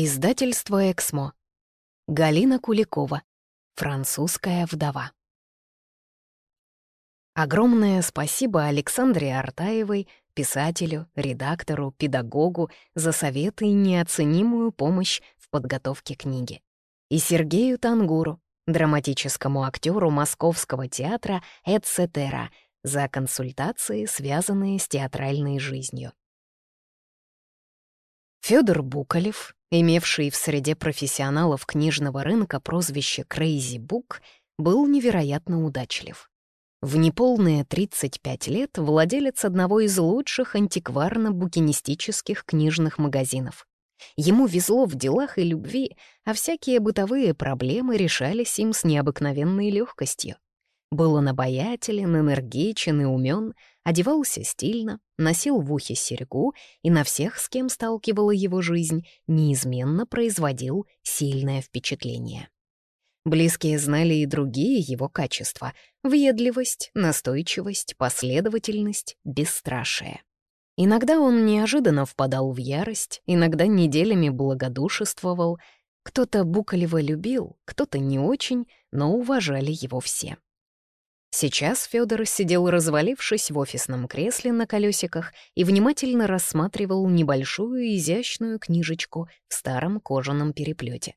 Издательство «Эксмо». Галина Куликова. Французская вдова. Огромное спасибо Александре Артаевой, писателю, редактору, педагогу за советы и неоценимую помощь в подготовке книги. И Сергею Тангуру, драматическому актеру Московского театра «Эцетера», за консультации, связанные с театральной жизнью. Федор Буколев, имевший в среде профессионалов книжного рынка прозвище «Крейзи Бук», был невероятно удачлив. В неполные 35 лет владелец одного из лучших антикварно-букинистических книжных магазинов. Ему везло в делах и любви, а всякие бытовые проблемы решались им с необыкновенной легкостью. Был он обаятелен, энергичен и умен, одевался стильно, носил в ухе серьгу и на всех, с кем сталкивала его жизнь, неизменно производил сильное впечатление. Близкие знали и другие его качества — въедливость, настойчивость, последовательность, бесстрашие. Иногда он неожиданно впадал в ярость, иногда неделями благодушествовал. Кто-то Буколева любил, кто-то не очень, но уважали его все. Сейчас Федор сидел развалившись в офисном кресле на колесиках и внимательно рассматривал небольшую изящную книжечку в старом кожаном переплете.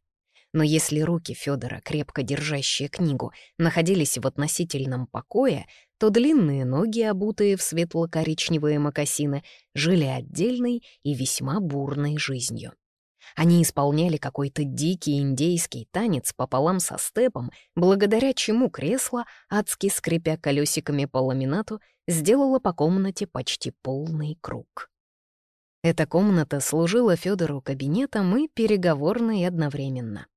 Но если руки Федора, крепко держащие книгу, находились в относительном покое, то длинные ноги, обутые в светло-коричневые мокасины, жили отдельной и весьма бурной жизнью. Они исполняли какой-то дикий индейский танец пополам со степом, благодаря чему кресло, адски скрипя колесиками по ламинату, сделало по комнате почти полный круг. Эта комната служила Федору кабинетом и переговорной одновременно.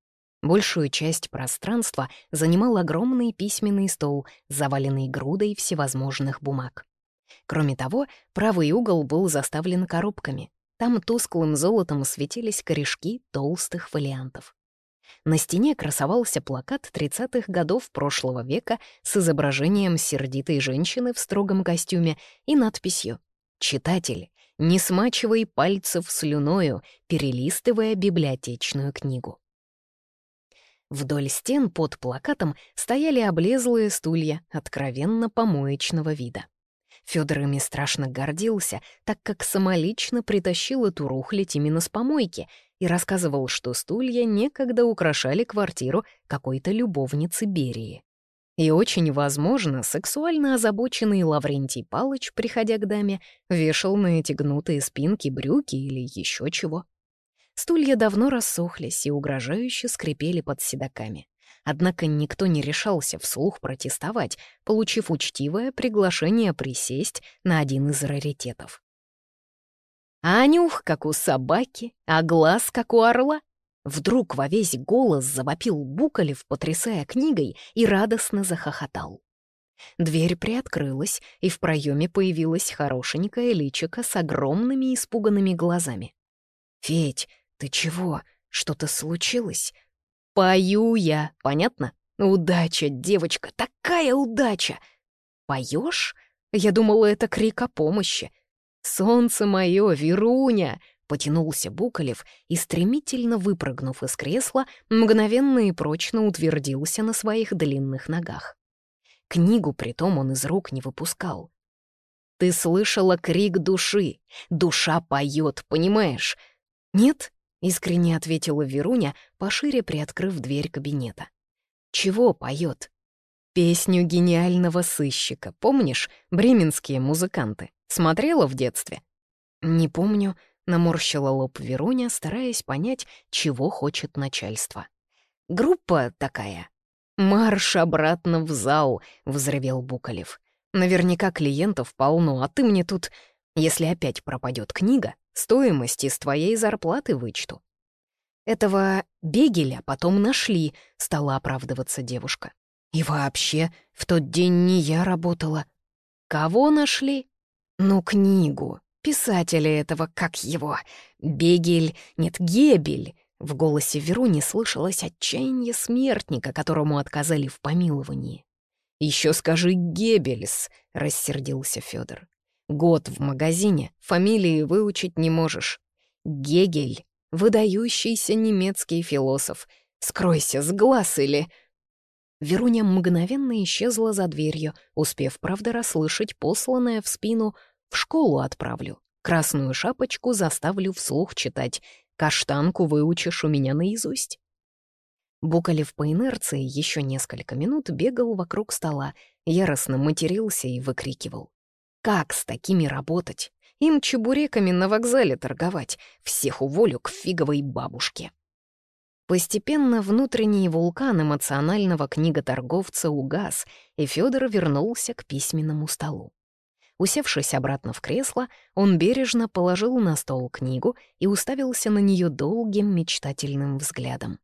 Большую часть пространства занимал огромный письменный стол, заваленный грудой всевозможных бумаг. Кроме того, правый угол был заставлен коробками, там тусклым золотом светились корешки толстых фолиантов. На стене красовался плакат 30-х годов прошлого века с изображением сердитой женщины в строгом костюме и надписью «Читатель, не смачивай пальцев слюною, перелистывая библиотечную книгу». Вдоль стен под плакатом стояли облезлые стулья откровенно помоечного вида. Фёдор ими страшно гордился, так как самолично притащил эту рухлядь именно с помойки и рассказывал, что стулья некогда украшали квартиру какой-то любовницы Берии. И очень возможно, сексуально озабоченный Лаврентий Палыч, приходя к даме, вешал на эти гнутые спинки брюки или еще чего. Стулья давно рассохлись и угрожающе скрипели под седоками. Однако никто не решался вслух протестовать, получив учтивое приглашение присесть на один из раритетов. А нюх, как у собаки, а глаз, как у орла. Вдруг во весь голос завопил Буколев, потрясая книгой, и радостно захохотал. Дверь приоткрылась, и в проеме появилась хорошенькая личика с огромными испуганными глазами. «Федь, ты чего? Что-то случилось?» Пою я, понятно? Удача, девочка, такая удача! Поешь? Я думала, это крик о помощи. Солнце мое, Веруня! Потянулся Буколев и, стремительно выпрыгнув из кресла, мгновенно и прочно утвердился на своих длинных ногах. Книгу притом он из рук не выпускал. «Ты слышала крик души. Душа поет, понимаешь? Нет? Искренне ответила Веруня, пошире приоткрыв дверь кабинета. «Чего поет? Песню гениального сыщика, помнишь, бременские музыканты? Смотрела в детстве?» «Не помню», — наморщила лоб Веруня, стараясь понять, чего хочет начальство. «Группа такая». «Марш обратно в зал», — взревел Буколев. «Наверняка клиентов полно, а ты мне тут...» Если опять пропадет книга, стоимость из твоей зарплаты вычту. Этого Бегеля потом нашли, стала оправдываться девушка. И вообще, в тот день не я работала. Кого нашли? Ну, книгу. Писателя этого, как его? Бегель, нет, Гебель. В голосе Веруни слышалось отчаяние смертника, которому отказали в помиловании. Еще скажи Геббельс», — рассердился Федор. Год в магазине, фамилии выучить не можешь. Гегель, выдающийся немецкий философ. Скройся с глаз или...» Веруня мгновенно исчезла за дверью, успев, правда, расслышать посланное в спину «В школу отправлю, красную шапочку заставлю вслух читать, каштанку выучишь у меня наизусть». Букалев по инерции еще несколько минут бегал вокруг стола, яростно матерился и выкрикивал. «Как с такими работать? Им чебуреками на вокзале торговать. Всех уволю к фиговой бабушке». Постепенно внутренний вулкан эмоционального книготорговца угас, и Фёдор вернулся к письменному столу. Усевшись обратно в кресло, он бережно положил на стол книгу и уставился на нее долгим мечтательным взглядом.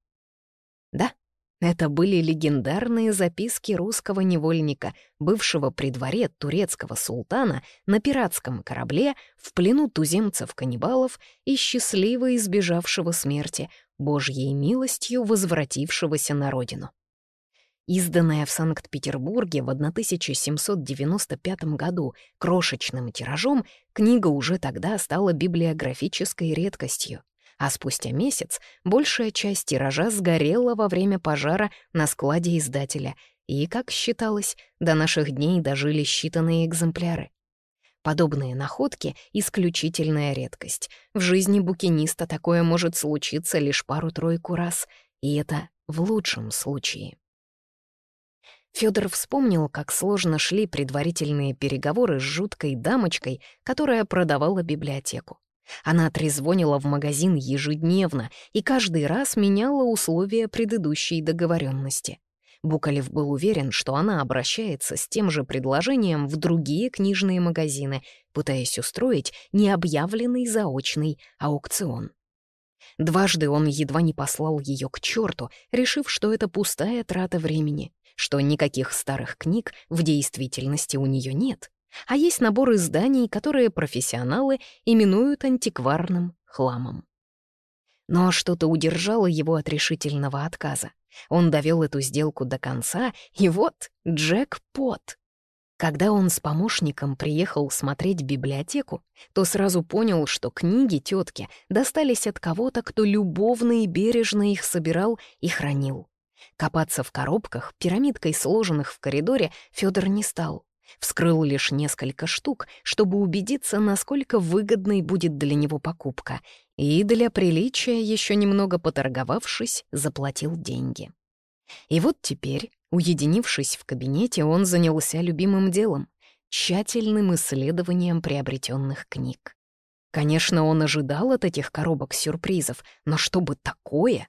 Да, это были легендарные записки русского невольника, бывшего при дворе турецкого султана на пиратском корабле в плену туземцев-каннибалов и счастливо избежавшего смерти, Божьей милостью возвратившегося на родину. Изданная в Санкт-Петербурге в 1795 году крошечным тиражом, книга уже тогда стала библиографической редкостью а спустя месяц большая часть тиража сгорела во время пожара на складе издателя, и, как считалось, до наших дней дожили считанные экземпляры. Подобные находки — исключительная редкость. В жизни букиниста такое может случиться лишь пару-тройку раз, и это в лучшем случае. Фёдор вспомнил, как сложно шли предварительные переговоры с жуткой дамочкой, которая продавала библиотеку. Она трезвонила в магазин ежедневно и каждый раз меняла условия предыдущей договоренности. Букалев был уверен, что она обращается с тем же предложением в другие книжные магазины, пытаясь устроить необъявленный заочный аукцион. Дважды он едва не послал ее к черту, решив, что это пустая трата времени, что никаких старых книг в действительности у нее нет а есть набор изданий, которые профессионалы именуют антикварным хламом. Но что-то удержало его от решительного отказа. Он довел эту сделку до конца, и вот Джек-пот. Когда он с помощником приехал смотреть библиотеку, то сразу понял, что книги тетки достались от кого-то, кто любовно и бережно их собирал и хранил. Копаться в коробках, пирамидкой сложенных в коридоре, Федор не стал. Вскрыл лишь несколько штук, чтобы убедиться, насколько выгодной будет для него покупка, и для приличия, еще немного поторговавшись, заплатил деньги. И вот теперь, уединившись в кабинете, он занялся любимым делом — тщательным исследованием приобретенных книг. Конечно, он ожидал от этих коробок сюрпризов, но чтобы такое...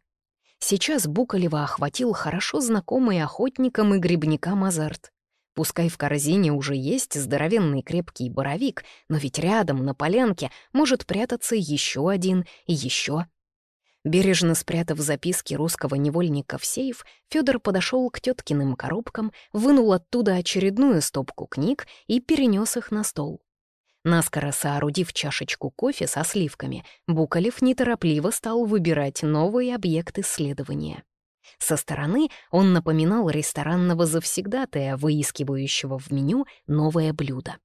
Сейчас Буколева охватил хорошо знакомый охотникам и грибникам азарт. Пускай в корзине уже есть здоровенный крепкий боровик, но ведь рядом, на полянке, может прятаться еще один и еще. Бережно спрятав записки русского невольника в сейф, Федор подошел к теткиным коробкам, вынул оттуда очередную стопку книг и перенес их на стол. Наскоро соорудив чашечку кофе со сливками, Букалев неторопливо стал выбирать новый объект исследования. Со стороны он напоминал ресторанного завсегдатая, выискивающего в меню новое блюдо.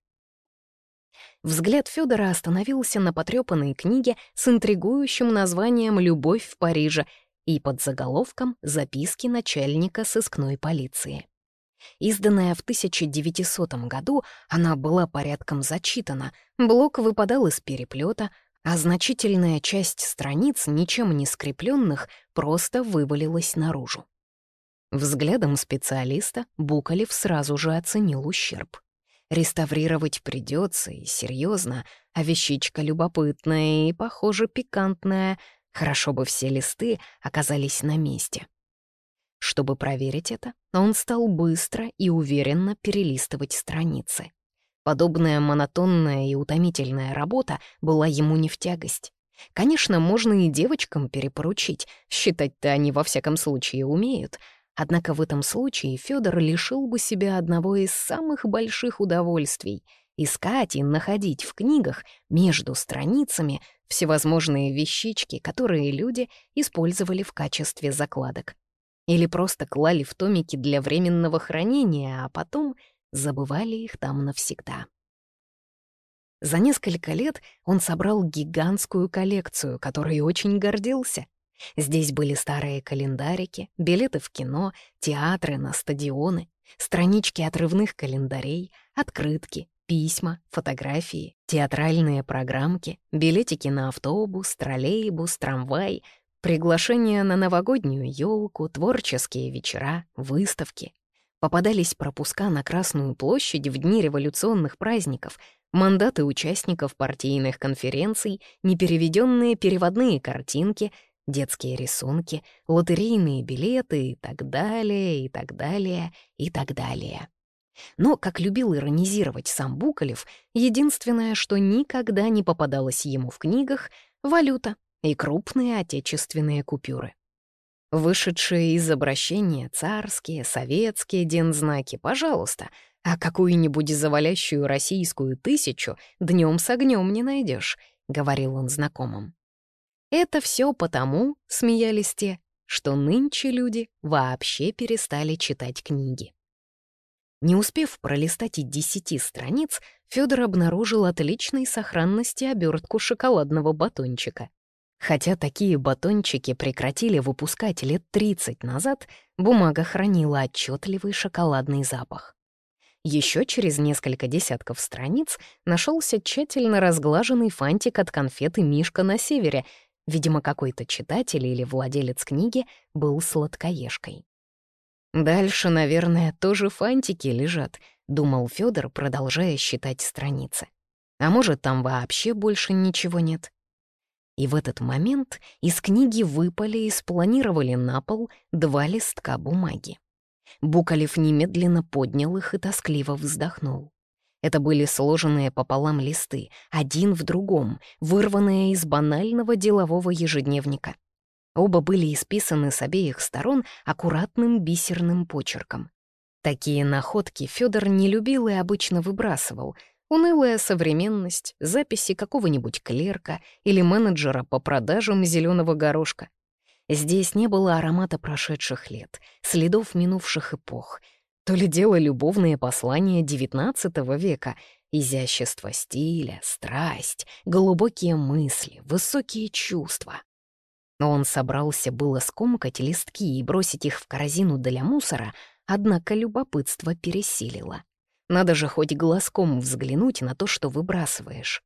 Взгляд Федора остановился на потрепанной книге с интригующим названием «Любовь в Париже» и под заголовком «Записки начальника сыскной полиции». Изданная в 1900 году, она была порядком зачитана, блок выпадал из переплета, а значительная часть страниц, ничем не скрепленных, просто вывалилась наружу. Взглядом специалиста Букалев сразу же оценил ущерб. Реставрировать придется и серьезно, а вещичка любопытная и, похоже, пикантная. Хорошо бы все листы оказались на месте. Чтобы проверить это, он стал быстро и уверенно перелистывать страницы. Подобная монотонная и утомительная работа была ему не в тягость. Конечно, можно и девочкам перепоручить, считать-то они во всяком случае умеют. Однако в этом случае Фёдор лишил бы себя одного из самых больших удовольствий — искать и находить в книгах между страницами всевозможные вещички, которые люди использовали в качестве закладок. Или просто клали в томики для временного хранения, а потом забывали их там навсегда. За несколько лет он собрал гигантскую коллекцию, которой очень гордился. Здесь были старые календарики, билеты в кино, театры на стадионы, странички отрывных календарей, открытки, письма, фотографии, театральные программки, билетики на автобус, троллейбус, трамвай, приглашения на новогоднюю елку, творческие вечера, выставки. Попадались пропуска на Красную площадь в дни революционных праздников, мандаты участников партийных конференций, непереведенные переводные картинки, детские рисунки, лотерейные билеты и так далее, и так далее, и так далее. Но, как любил иронизировать сам Буколев, единственное, что никогда не попадалось ему в книгах — валюта и крупные отечественные купюры. Вышедшие из обращения царские, советские дензнаки, пожалуйста, а какую-нибудь завалящую российскую тысячу днем с огнем не найдешь, говорил он знакомым. Это все потому, смеялись те, что нынче люди вообще перестали читать книги. Не успев пролистать и десяти страниц, Федор обнаружил отличной сохранности обертку шоколадного батончика. Хотя такие батончики прекратили выпускать лет 30 назад, бумага хранила отчетливый шоколадный запах. Еще через несколько десятков страниц нашелся тщательно разглаженный фантик от конфеты «Мишка на севере», Видимо, какой-то читатель или владелец книги был сладкоежкой. «Дальше, наверное, тоже фантики лежат», — думал Федор, продолжая считать страницы. «А может, там вообще больше ничего нет?» И в этот момент из книги выпали и спланировали на пол два листка бумаги. Букалев немедленно поднял их и тоскливо вздохнул. Это были сложенные пополам листы, один в другом, вырванные из банального делового ежедневника. Оба были исписаны с обеих сторон аккуратным бисерным почерком. Такие находки Федор не любил и обычно выбрасывал. Унылая современность, записи какого-нибудь клерка или менеджера по продажам зеленого горошка. Здесь не было аромата прошедших лет, следов минувших эпох. То ли дело любовные послания XIX века, изящество стиля, страсть, глубокие мысли, высокие чувства. Он собрался было скомкать листки и бросить их в корзину для мусора, однако любопытство пересилило. Надо же хоть глазком взглянуть на то, что выбрасываешь.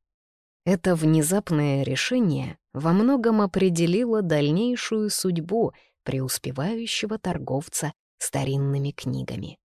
Это внезапное решение во многом определило дальнейшую судьбу преуспевающего торговца старинными книгами.